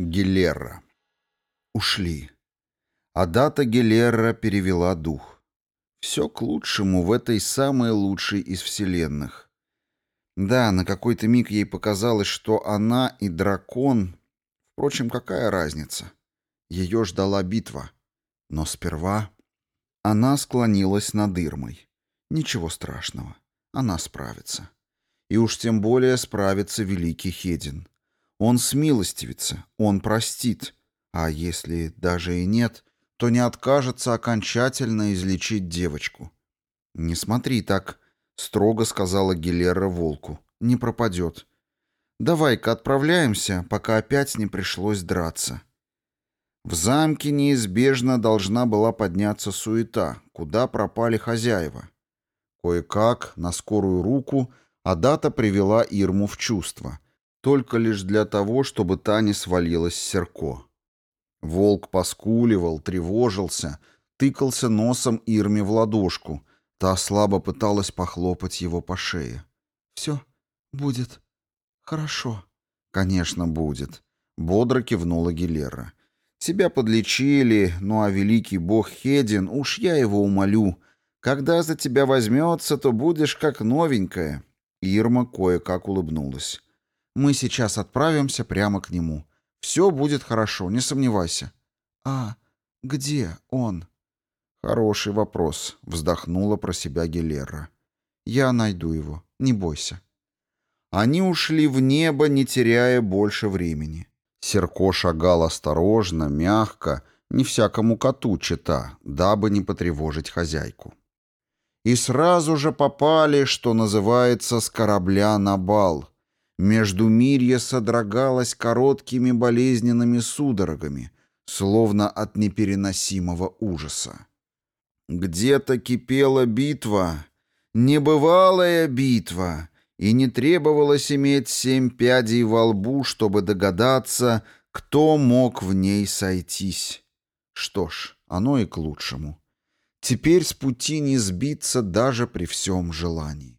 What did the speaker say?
Гилерра. Ушли. Адата Гилерра перевела дух. Все к лучшему в этой самой лучшей из вселенных. Да, на какой-то миг ей показалось, что она и дракон... Впрочем, какая разница? Ее ждала битва. Но сперва она склонилась над Ирмой. Ничего страшного. Она справится. И уж тем более справится великий Хедин. Он смилостивится, он простит. А если даже и нет, то не откажется окончательно излечить девочку. «Не смотри так», — строго сказала Гилера волку. «Не пропадет. Давай-ка отправляемся, пока опять не пришлось драться». В замке неизбежно должна была подняться суета, куда пропали хозяева. Кое-как, на скорую руку, Адата привела Ирму в чувство, только лишь для того, чтобы та не свалилась с Серко. Волк поскуливал, тревожился, тыкался носом Ирме в ладошку. Та слабо пыталась похлопать его по шее. «Все будет хорошо». «Конечно, будет», — бодро кивнула Гилера. «Тебя подлечили, ну а великий бог Хедин, уж я его умолю. Когда за тебя возьмется, то будешь как новенькая». Ирма кое-как улыбнулась. «Мы сейчас отправимся прямо к нему. Все будет хорошо, не сомневайся. А где он? Хороший вопрос, вздохнула про себя Гелера. Я найду его, не бойся. Они ушли в небо, не теряя больше времени. Серко шагал осторожно, мягко, не всякому коту чита, дабы не потревожить хозяйку. И сразу же попали, что называется, с корабля на бал — Междумирье содрогалось короткими болезненными судорогами, словно от непереносимого ужаса. Где-то кипела битва, небывалая битва, и не требовалось иметь семь пядей во лбу, чтобы догадаться, кто мог в ней сойтись. Что ж, оно и к лучшему. Теперь с пути не сбиться даже при всем желании.